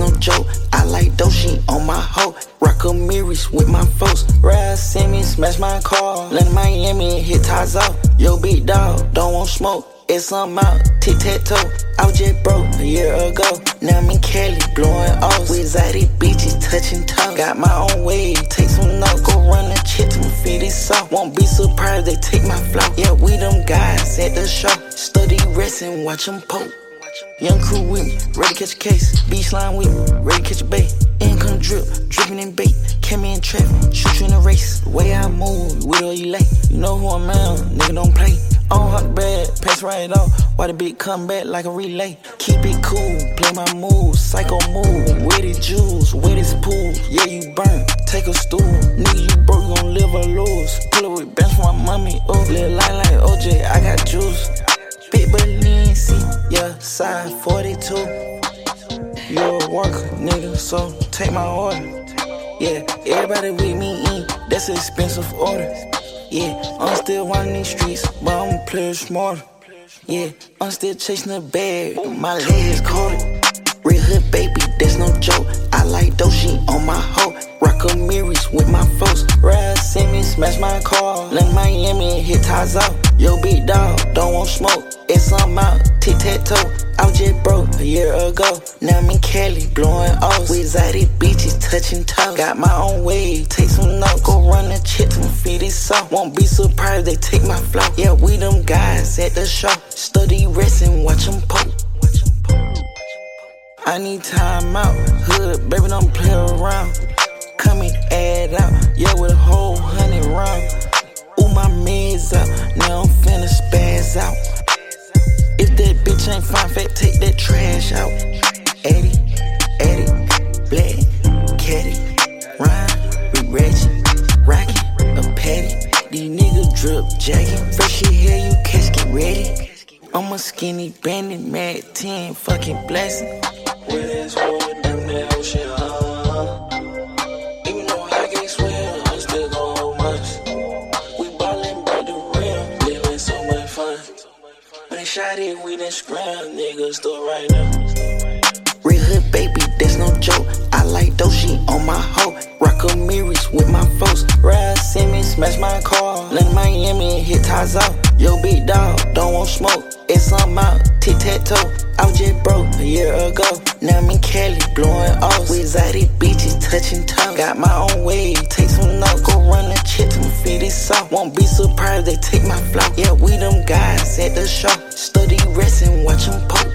no joke. I like Doshi on my hoe. Rock a mirrors with my folks. Ride me, smash my car. Land Miami hit ties off. Yo, big dog, don't want smoke. It's some out, tic tac toe. I was just broke a year ago. Now I'm in Cali, blowing off. With exotic bitches touching toes. Got my own way, take some notes. Go run a chit to fit it soft. Won't be surprised they take my flow. Yeah, we them guys at the show. Study rest and watch them poke. Young crew with me, ready to catch a case. Beach line with me, ready to catch a bait. Income drip, dripping in bait. Came in traffic, shoot you in a race. The way I move, with all you late. You know who I'm at, nigga don't play. On hunt bad, pass right off. Why the beat come back like a relay? Keep it cool, play my moves, psycho move. With it jewels, with his pool. Yeah, you burn, take a stool. Yeah, size 42. You a worker, nigga, so take my order. Yeah, everybody with me in, that's an expensive order. Yeah, I'm still running these streets, but I'm player smarter. Yeah, I'm still chasing the bag, my legs caught Real hood baby, that's no joke. I like Doshi on my hoe. Rock a mirrors with my folks. Ride, send me, smash my car. Land Miami hit ties off. Yo, big dog, don't want smoke. It's on out, tic tac toe. I was just broke a year ago. Now I'm in Cali, blowing off. With exotic bitches touching toes. Got my own way, take some notes. Go run the chip to feed it soft. Won't be surprised they take my flow. Yeah, we them guys at the show. Study resting, watch them poke. I need time out. Hood, baby, don't play around. Come and add out. Yeah, with a whole hundred round. Ooh, my meds out. Now I'm finna spaz out. Ain't fine, fat, take that trash out. Eddie, Eddie, Black, Caddy, Ryan, with Reggie, Rocky, a Patty. These niggas drip jacking. Fresh here, you catch, get ready. I'm a skinny bandit, mad 10, fucking blessing. With this wood down the ocean, It, we done scram, niggas still right now. Real hood baby, that's no joke. I like Doshi on my hoe. Rock a mirrors with my folks. Ride, me, smash my car. In Miami hit ties off. Yo, big dog, don't want smoke. It's some out, tic tac toe. I was just broke a year ago. Now in Cali, blowing off. With exotic bitches touching toes. Got my own way, take some notes. Go run to feed it soft. Won't be surprised they take my flow. Yeah, we them guys at the show. Study resting, watch them poke.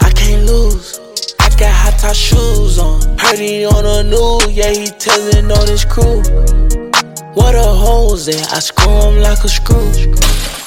I can't lose. I got high top shoes on. Heard he on the news, yeah, he telling on his crew. What a hoes at, I screw him like a screw.